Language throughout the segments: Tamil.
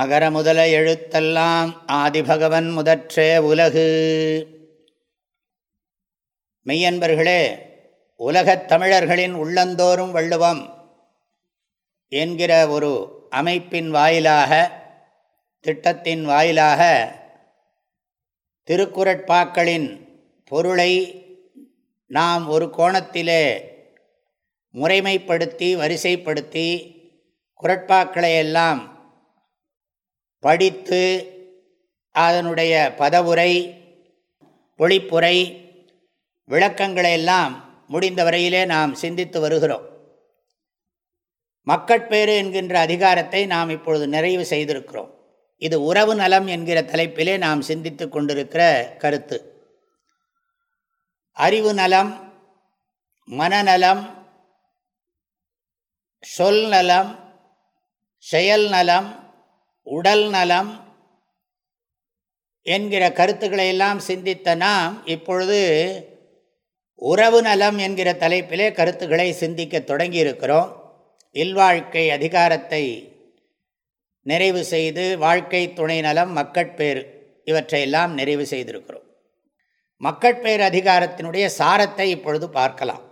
அகர முதல எழுத்தெல்லாம் ஆதிபகவன் முதற்றே உலகு. மெய்யன்பர்களே உலகத் தமிழர்களின் உள்ளந்தோறும் வள்ளுவம் என்கிற ஒரு அமைப்பின் வாயிலாக திட்டத்தின் வாயிலாக திருக்குறட்பாக்களின் பொருளை நாம் ஒரு கோணத்திலே முறைமைப்படுத்தி வரிசைப்படுத்தி குரட்பாக்களை எல்லாம் படித்து அதனுடைய பதவுரை பொழிப்புரை விளக்கங்களை எல்லாம் முடிந்த வரையிலே நாம் சிந்தித்து வருகிறோம். மக்கட்பேறு என்கின்ற அதிகாரத்தை நாம் இப்பொழுது நிறைவு செய்திருக்கிறோம். இது உறவு நலம் என்கிற தலைப்பிலே நாம் சிந்தித்து கொண்டிருக்கிற கருத்து. அறிவு நலம் மனநலம் சொல் நலம் செயல் நலம் உடல் நலம் என்கிற கருத்துக்களை எல்லாம் சிந்தித்த நாம் இப்பொழுது உறவு நலம் என்கிற தலைப்பிலே கருத்துக்களை சிந்திக்க தொடங்கியிருக்கிறோம். இல்வாழ்க்கை அதிகாரத்தை நிறைவு செய்து வாழ்க்கை துணை நலம் மக்கட்பேறு இவற்றையெல்லாம் நிறைவு செய்திருக்கிறோம். மக்கட்பேறு அதிகாரத்தினுடைய சாரத்தை இப்பொழுது பார்க்கலாம்.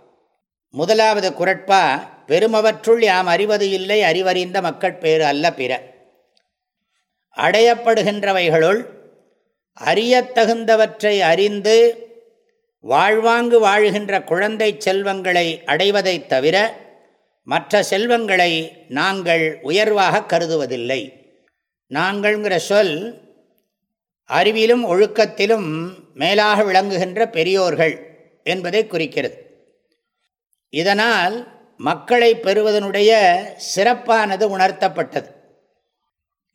முதலாவது குரட்பா பெருமவற்றுள் யாம் அறிவது இல்லை அறிவறிந்த மக்கட்பேறு அல்ல பிற. அடையப்படுகின்றவைகளுள் அறியத்தகுந்தவற்றை அறிந்து வாழ்வாங்கு வாழ்கின்ற குழந்தை செல்வங்களை அடைவதைத் தவிர மற்ற செல்வங்களை நாங்கள் உயர்வாக கருதுவதில்லை. நாங்கள்ங்கிற சொல் அறிவிலும் ஒழுக்கத்திலும் மேலாக விளங்குகின்ற பெரியோர்கள் என்பதை குறிக்கிறது. இதனால் மக்களை பெறுவதனுடைய சிறப்பானது உணர்த்தப்பட்டது.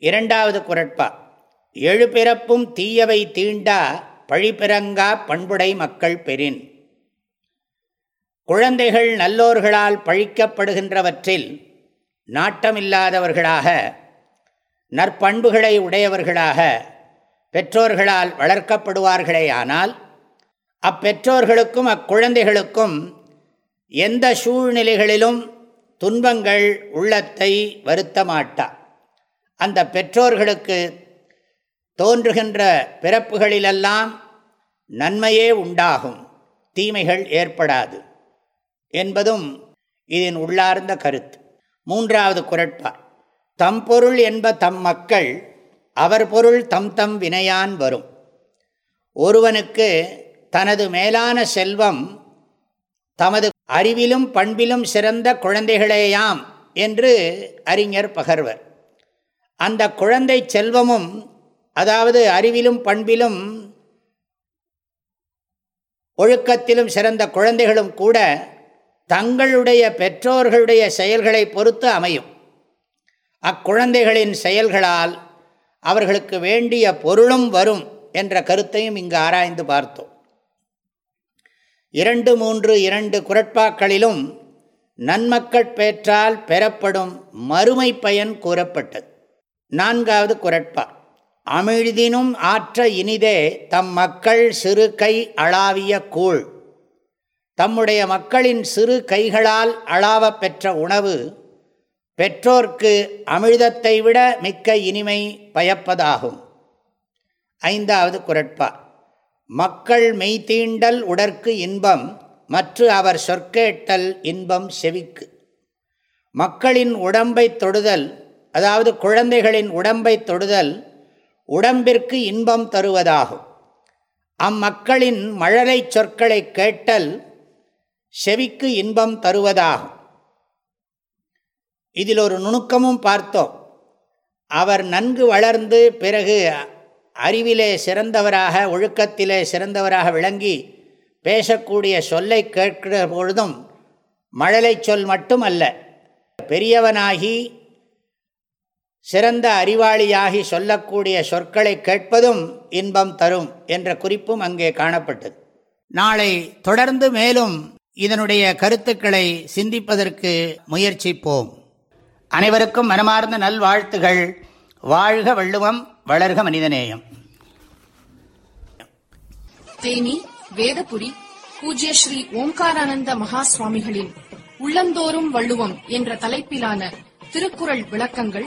இரண்டாவது குரட்பா. எழு பிறப்பும் தீயவை தீண்டா பழிப்பிறங்கா பண்புடை மக்கள் பெறின். குழந்தைகள் நல்லோர்களால் பழிக்கப்படுகின்றவற்றில் நாட்டமில்லாதவர்களாக நற்பண்புகளை உடையவர்களாக பெற்றோர்களால் வளர்க்கப்படுவார்களேயானால் அப்பெற்றோர்களுக்கும் அக்குழந்தைகளுக்கும் எந்த சூழ்நிலைகளிலும் துன்பங்கள் உள்ளத்தை வருத்த மாட்டா அந்த பெற்றோர்களுக்கு தோன்றுகின்ற பிறப்புகளிலெல்லாம் நன்மையே உண்டாகும் தீமைகள் ஏற்படாது என்பதும் இதன் உள்ளார்ந்த கருத்து. மூன்றாவது குரட்பார் தம் பொருள் என்ப தம் மக்கள் அவர் பொருள் தம் தம் வினையான் வரும். ஒருவனுக்கு தனது மேலான செல்வம் தமது அறிவிலும் பண்பிலும் சிறந்த குழந்தைகளேயாம் என்று அறிஞர் பகர்வர். அந்த குழந்தை செல்வமும் அதாவது அறிவிலும் பண்பிலும் ஒழுக்கத்திலும் சிறந்த குழந்தைகளும் கூட தங்களுடைய பெற்றோர்களுடைய செயல்களை பொறுத்து அமையும். அக்குழந்தைகளின் செயல்களால் அவர்களுக்கு வேண்டிய பொருளும் வரும் என்ற கருத்தையும் இங்கு ஆராய்ந்து பார்த்தோம். இரண்டு மூன்று இரண்டு குரட்பாக்களிலும் நன்மக்கள் பெற்றால் பெறப்படும் மறுமை பயன் கூறப்பட்டது. நான்காவது குரட்பா. அமிழ்தினும் ஆற்ற இனிதே தம் மக்கள் சிறு கை அளாவிய கூழ். தம்முடைய மக்களின் சிறு கைகளால் அளாவ பெற்ற உணவு பெற்றோர்க்கு அமிழ்தத்தை விட மிக்க இனிமை பயப்பதாகும். ஐந்தாவது குரட்பா. மக்கள் மெய்தீண்டல் உடற்கு இன்பம் மற்ற அவர் சொற்கேட்டல் இன்பம் செவிக்கு. மக்களின் உடம்பை தொடுதல் அதாவது குழந்தைகளின் உடம்பை தொடுதல் உடம்பிற்கு இன்பம் தருவதாகும். அம்மக்களின் மழலை சொற்களை கேட்டல் செவிக்கு இன்பம் தருவதாகும். இதில் ஒரு நுணுக்கமும் பார்த்தோம். அவர் நன்கு வளர்ந்து பிறகு அறிவிலே சிறந்தவராக ஒழுக்கத்திலே சிறந்தவராக விளங்கி பேசக்கூடிய சொல்லை கேட்கிற பொழுதும் மழலை சொல் மட்டுமல்ல பெரியவனாகி சிறந்த அறிவாளியாகி சொல்லக்கூடிய சொற்களை கேட்பதும் இன்பம் தரும் என்ற குறிப்பும் அங்கே காணப்பட்டது. நாளை தொடர்ந்து மேலும் இதனுடைய கருத்துக்களை சிந்திப்பதற்கு முயற்சிப்போம். அனைவருக்கும் மனமார்ந்த நல்வாழ்த்துகள். வாழ்க வள்ளுவம் வளர்க மனிதநேயம். தேனி வேதபுரி பூஜ்ய ஸ்ரீ ஓம்காரானந்த மகா சுவாமிகளின் உள்ளந்தோறும் வள்ளுவம் என்ற தலைப்பிலான திருக்குறள் விளக்கங்கள்